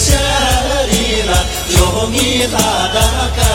社里啦有你啦啦开